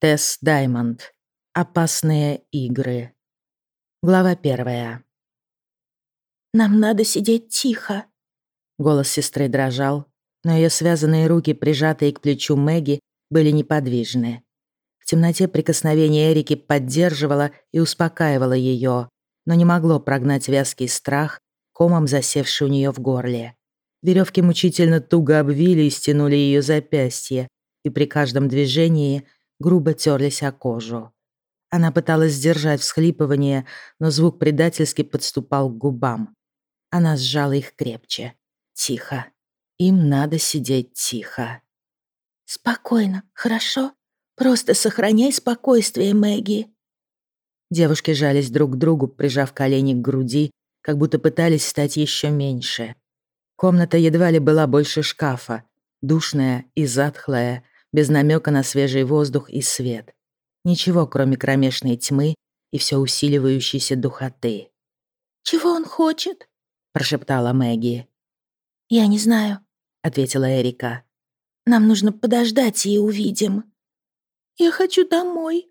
Тесс Даймонд. Опасные игры. Глава первая. «Нам надо сидеть тихо». Голос сестры дрожал, но ее связанные руки, прижатые к плечу Мэгги, были неподвижны. В темноте прикосновение Эрики поддерживало и успокаивало ее, но не могло прогнать вязкий страх, комом засевший у нее в горле. Веревки мучительно туго обвили и стянули ее запястье, и при каждом движении грубо терлись о кожу. Она пыталась сдержать всхлипывание, но звук предательски подступал к губам. Она сжала их крепче. Тихо. Им надо сидеть тихо. «Спокойно, хорошо? Просто сохраняй спокойствие, Мэгги». Девушки жались друг к другу, прижав колени к груди, как будто пытались стать еще меньше. Комната едва ли была больше шкафа, душная и затхлая, без намека на свежий воздух и свет. Ничего, кроме кромешной тьмы и все усиливающейся духоты. «Чего он хочет?» — прошептала Мэгги. «Я не знаю», — ответила Эрика. «Нам нужно подождать и увидим». «Я хочу домой».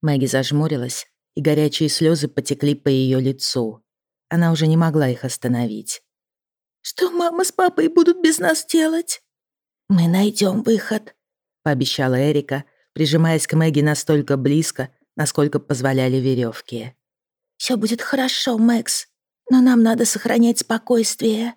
Мэгги зажмурилась, и горячие слезы потекли по ее лицу. Она уже не могла их остановить. «Что мама с папой будут без нас делать?» «Мы найдем выход», пообещала Эрика, прижимаясь к Мэгги настолько близко, насколько позволяли веревки. Все будет хорошо, Мэкс, но нам надо сохранять спокойствие.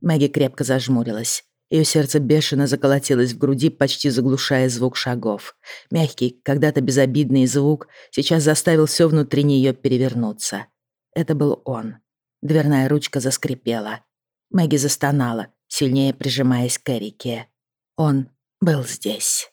Мэгги крепко зажмурилась. Ее сердце бешено заколотилось в груди, почти заглушая звук шагов. Мягкий, когда-то безобидный звук сейчас заставил все внутри нее перевернуться. Это был он. Дверная ручка заскрипела. Мэгги застонала, сильнее прижимаясь к Эрике. Он был здесь.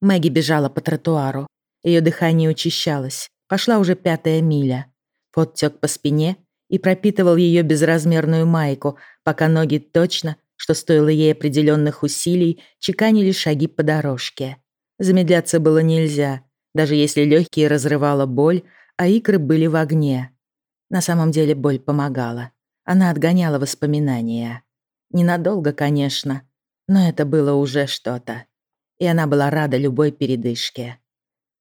Мэгги бежала по тротуару. Ее дыхание учащалось. Пошла уже пятая миля. Пот тёк по спине и пропитывал ее безразмерную майку, пока ноги точно, что стоило ей определенных усилий, чеканили шаги по дорожке. Замедляться было нельзя, даже если легкие разрывала боль, а икры были в огне. На самом деле боль помогала. Она отгоняла воспоминания. Ненадолго, конечно, но это было уже что-то. И она была рада любой передышке.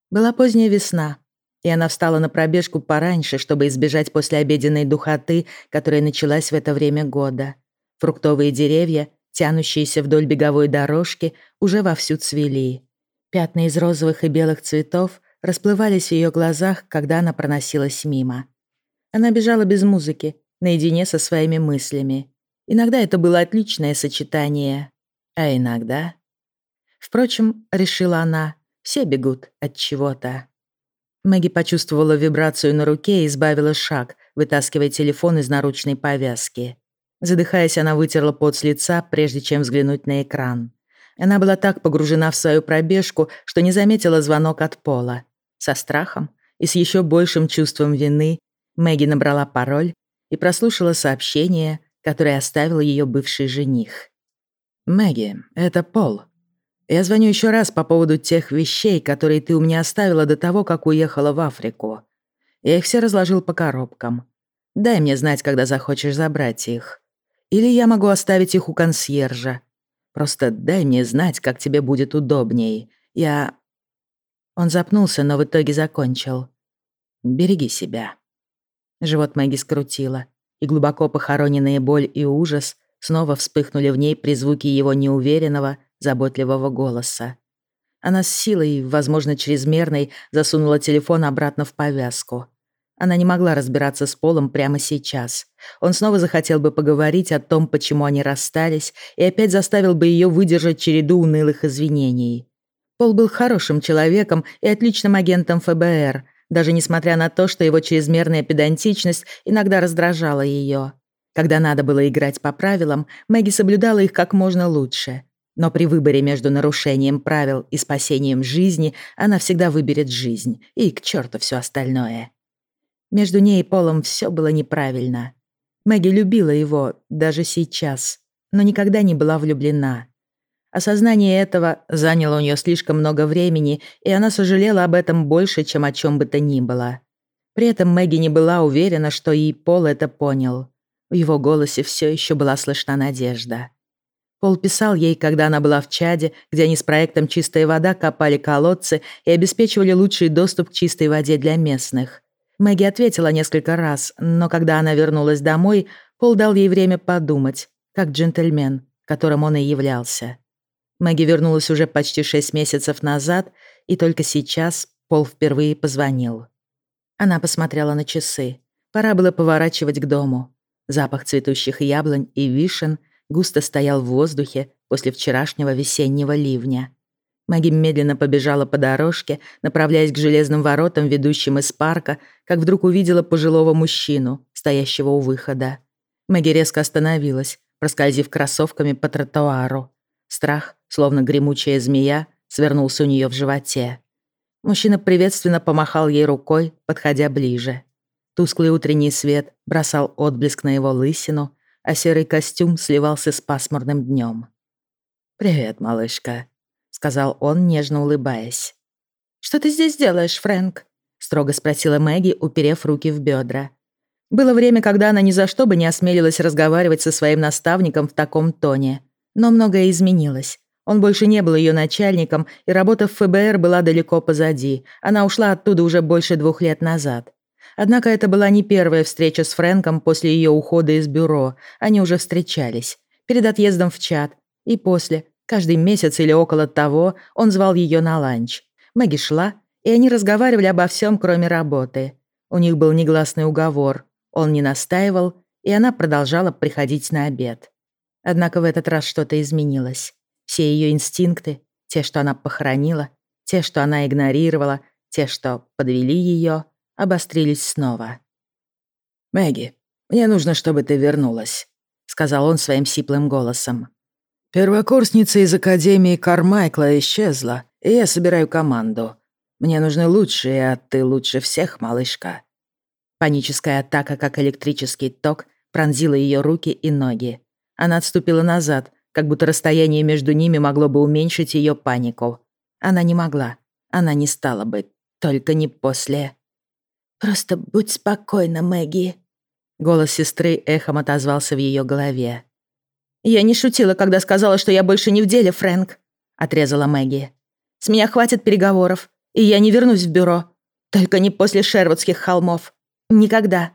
Была поздняя весна, и она встала на пробежку пораньше, чтобы избежать послеобеденной духоты, которая началась в это время года. Фруктовые деревья, тянущиеся вдоль беговой дорожки, уже вовсю цвели. Пятна из розовых и белых цветов расплывались в ее глазах, когда она проносилась мимо. Она бежала без музыки, наедине со своими мыслями. Иногда это было отличное сочетание а иногда... Впрочем, решила она, все бегут от чего-то. Мэгги почувствовала вибрацию на руке и избавила шаг, вытаскивая телефон из наручной повязки. Задыхаясь, она вытерла пот с лица, прежде чем взглянуть на экран. Она была так погружена в свою пробежку, что не заметила звонок от Пола. Со страхом и с еще большим чувством вины Мэгги набрала пароль и прослушала сообщение, которое оставил ее бывший жених. «Мэгги, это Пол. Я звоню еще раз по поводу тех вещей, которые ты у меня оставила до того, как уехала в Африку. Я их все разложил по коробкам. Дай мне знать, когда захочешь забрать их. Или я могу оставить их у консьержа. Просто дай мне знать, как тебе будет удобней. Я...» Он запнулся, но в итоге закончил. «Береги себя». Живот Мэгги скрутило, и глубоко похороненные боль и ужас снова вспыхнули в ней при звуке его неуверенного, заботливого голоса. Она с силой, возможно, чрезмерной, засунула телефон обратно в повязку. Она не могла разбираться с Полом прямо сейчас. Он снова захотел бы поговорить о том, почему они расстались, и опять заставил бы ее выдержать череду унылых извинений. Пол был хорошим человеком и отличным агентом ФБР, даже несмотря на то, что его чрезмерная педантичность иногда раздражала ее. Когда надо было играть по правилам, Мэгги соблюдала их как можно лучше. Но при выборе между нарушением правил и спасением жизни она всегда выберет жизнь, и к черту все остальное. Между ней и Полом все было неправильно. Мэгги любила его даже сейчас, но никогда не была влюблена. Осознание этого заняло у нее слишком много времени, и она сожалела об этом больше, чем о чем бы то ни было. При этом Мэгги не была уверена, что и Пол это понял. В его голосе все еще была слышна надежда. Пол писал ей, когда она была в Чаде, где они с проектом «Чистая вода» копали колодцы и обеспечивали лучший доступ к чистой воде для местных. Мэгги ответила несколько раз, но когда она вернулась домой, Пол дал ей время подумать, как джентльмен, которым он и являлся. Мэгги вернулась уже почти шесть месяцев назад, и только сейчас Пол впервые позвонил. Она посмотрела на часы. Пора было поворачивать к дому. Запах цветущих яблонь и вишен — густо стоял в воздухе после вчерашнего весеннего ливня. Маги медленно побежала по дорожке, направляясь к железным воротам, ведущим из парка, как вдруг увидела пожилого мужчину, стоящего у выхода. Маги резко остановилась, проскользив кроссовками по тротуару. Страх, словно гремучая змея, свернулся у нее в животе. Мужчина приветственно помахал ей рукой, подходя ближе. Тусклый утренний свет бросал отблеск на его лысину, а серый костюм сливался с пасмурным днем. «Привет, малышка», — сказал он, нежно улыбаясь. «Что ты здесь делаешь, Фрэнк?» — строго спросила Мэгги, уперев руки в бедра. Было время, когда она ни за что бы не осмелилась разговаривать со своим наставником в таком тоне. Но многое изменилось. Он больше не был ее начальником, и работа в ФБР была далеко позади. Она ушла оттуда уже больше двух лет назад. Однако это была не первая встреча с Фрэнком после ее ухода из бюро. Они уже встречались. Перед отъездом в чат. И после. Каждый месяц или около того он звал ее на ланч. Мэгги шла, и они разговаривали обо всем, кроме работы. У них был негласный уговор. Он не настаивал, и она продолжала приходить на обед. Однако в этот раз что-то изменилось. Все ее инстинкты, те, что она похоронила, те, что она игнорировала, те, что подвели ее, обострились снова. «Мэгги, мне нужно, чтобы ты вернулась», — сказал он своим сиплым голосом. «Первокурсница из Академии Кармайкла исчезла, и я собираю команду. Мне нужны лучшие, а ты лучше всех, малышка». Паническая атака, как электрический ток, пронзила ее руки и ноги. Она отступила назад, как будто расстояние между ними могло бы уменьшить ее панику. Она не могла. Она не стала бы. Только не после. «Просто будь спокойна, Мэгги». Голос сестры эхом отозвался в ее голове. «Я не шутила, когда сказала, что я больше не в деле, Фрэнк», — отрезала Мэгги. «С меня хватит переговоров, и я не вернусь в бюро. Только не после Шервудских холмов. Никогда».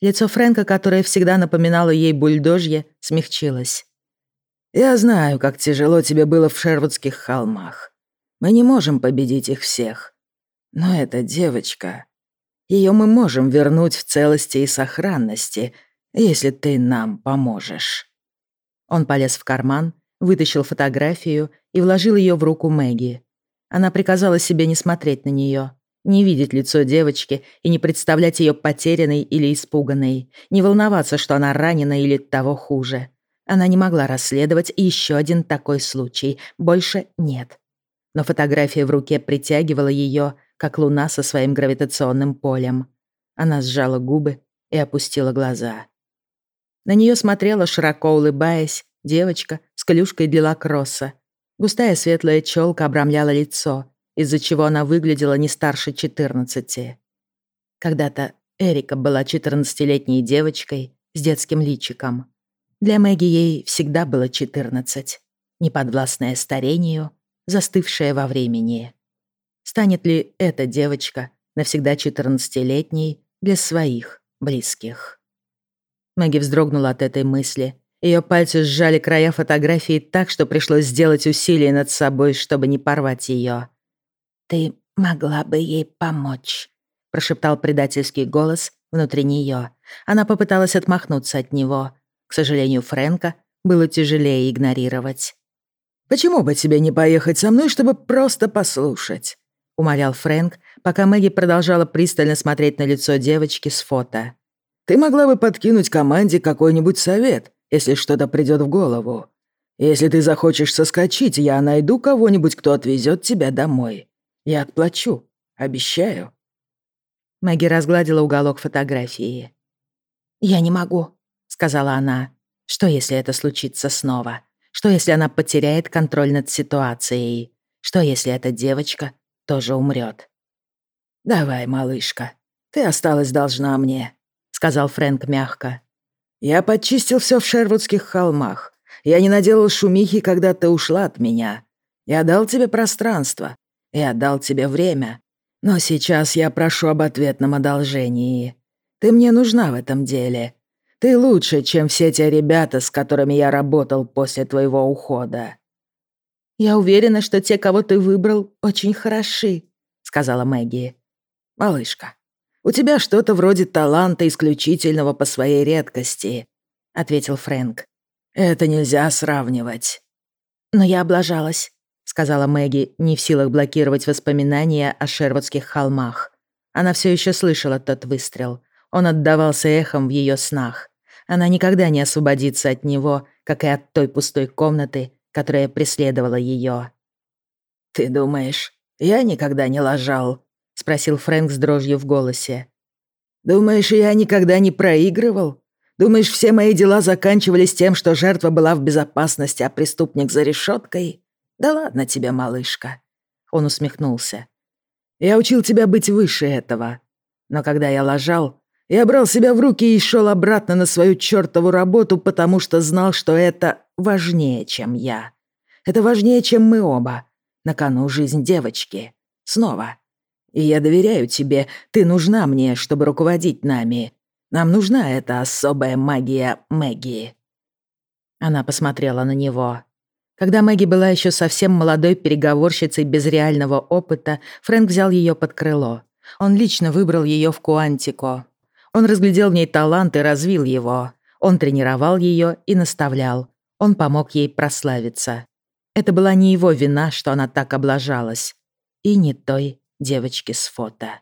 Лицо Фрэнка, которое всегда напоминало ей бульдожье, смягчилось. «Я знаю, как тяжело тебе было в Шервудских холмах. Мы не можем победить их всех. Но эта девочка...» Ее мы можем вернуть в целости и сохранности, если ты нам поможешь». Он полез в карман, вытащил фотографию и вложил ее в руку Мэгги. Она приказала себе не смотреть на нее, не видеть лицо девочки и не представлять ее потерянной или испуганной, не волноваться, что она ранена или того хуже. Она не могла расследовать еще один такой случай, больше нет. Но фотография в руке притягивала ее, как луна со своим гравитационным полем. Она сжала губы и опустила глаза. На нее смотрела, широко улыбаясь, девочка с клюшкой для лакросса. Густая светлая челка обрамляла лицо, из-за чего она выглядела не старше 14. Когда-то Эрика была 14-летней девочкой с детским личиком. Для Мэгги ей всегда было 14, неподвластная старению, застывшая во времени. Станет ли эта девочка навсегда 14-летней для своих близких? Мэгги вздрогнула от этой мысли. Ее пальцы сжали края фотографии так, что пришлось сделать усилие над собой, чтобы не порвать ее. «Ты могла бы ей помочь», — прошептал предательский голос внутри нее. Она попыталась отмахнуться от него. К сожалению, Фрэнка было тяжелее игнорировать. «Почему бы тебе не поехать со мной, чтобы просто послушать?» — умолял Фрэнк, пока Мэгги продолжала пристально смотреть на лицо девочки с фото. «Ты могла бы подкинуть команде какой-нибудь совет, если что-то придет в голову. Если ты захочешь соскочить, я найду кого-нибудь, кто отвезет тебя домой. Я отплачу, обещаю». Мэгги разгладила уголок фотографии. «Я не могу», — сказала она. «Что, если это случится снова? Что, если она потеряет контроль над ситуацией? Что, если эта девочка тоже умрет. «Давай, малышка, ты осталась должна мне», — сказал Фрэнк мягко. «Я подчистил все в Шервудских холмах. Я не наделал шумихи, когда ты ушла от меня. Я дал тебе пространство. Я дал тебе время. Но сейчас я прошу об ответном одолжении. Ты мне нужна в этом деле. Ты лучше, чем все те ребята, с которыми я работал после твоего ухода». «Я уверена, что те, кого ты выбрал, очень хороши», — сказала Мэгги. «Малышка, у тебя что-то вроде таланта исключительного по своей редкости», — ответил Фрэнк. «Это нельзя сравнивать». «Но я облажалась», — сказала Мэгги, не в силах блокировать воспоминания о Шервудских холмах. Она все еще слышала тот выстрел. Он отдавался эхом в ее снах. Она никогда не освободится от него, как и от той пустой комнаты, которая преследовала ее. «Ты думаешь, я никогда не лажал?» — спросил Фрэнк с дрожью в голосе. «Думаешь, я никогда не проигрывал? Думаешь, все мои дела заканчивались тем, что жертва была в безопасности, а преступник за решеткой? Да ладно тебе, малышка». Он усмехнулся. «Я учил тебя быть выше этого. Но когда я лажал, я брал себя в руки и шел обратно на свою чертову работу, потому что знал, что это важнее, чем я. Это важнее, чем мы оба. На кону жизнь девочки. Снова. И я доверяю тебе, ты нужна мне, чтобы руководить нами. Нам нужна эта особая магия Мэгги». Она посмотрела на него. Когда Мэгги была еще совсем молодой переговорщицей без реального опыта, Фрэнк взял ее под крыло. Он лично выбрал ее в Куантико, он разглядел в ней талант и развил его. Он тренировал ее и наставлял. Он помог ей прославиться. Это была не его вина, что она так облажалась. И не той девочки с фото.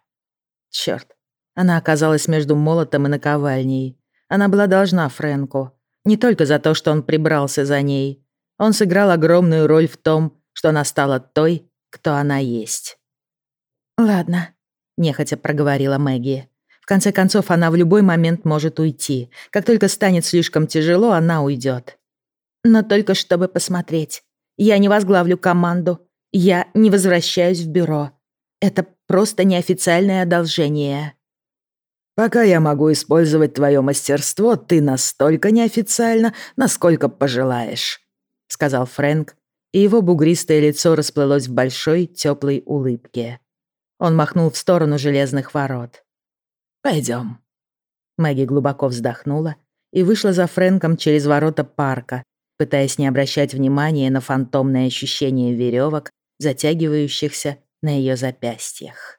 Черт, она оказалась между молотом и наковальней. Она была должна Фрэнку. Не только за то, что он прибрался за ней. Он сыграл огромную роль в том, что она стала той, кто она есть. «Ладно», — нехотя проговорила Мэгги. В конце концов, она в любой момент может уйти. Как только станет слишком тяжело, она уйдет. Но только чтобы посмотреть. Я не возглавлю команду. Я не возвращаюсь в бюро. Это просто неофициальное одолжение. Пока я могу использовать твое мастерство, ты настолько неофициально, насколько пожелаешь», — сказал Фрэнк, и его бугристое лицо расплылось в большой теплой улыбке. Он махнул в сторону железных ворот. Пойдем. Мэгги глубоко вздохнула и вышла за Фрэнком через ворота парка, пытаясь не обращать внимания на фантомное ощущение веревок, затягивающихся на ее запястьях.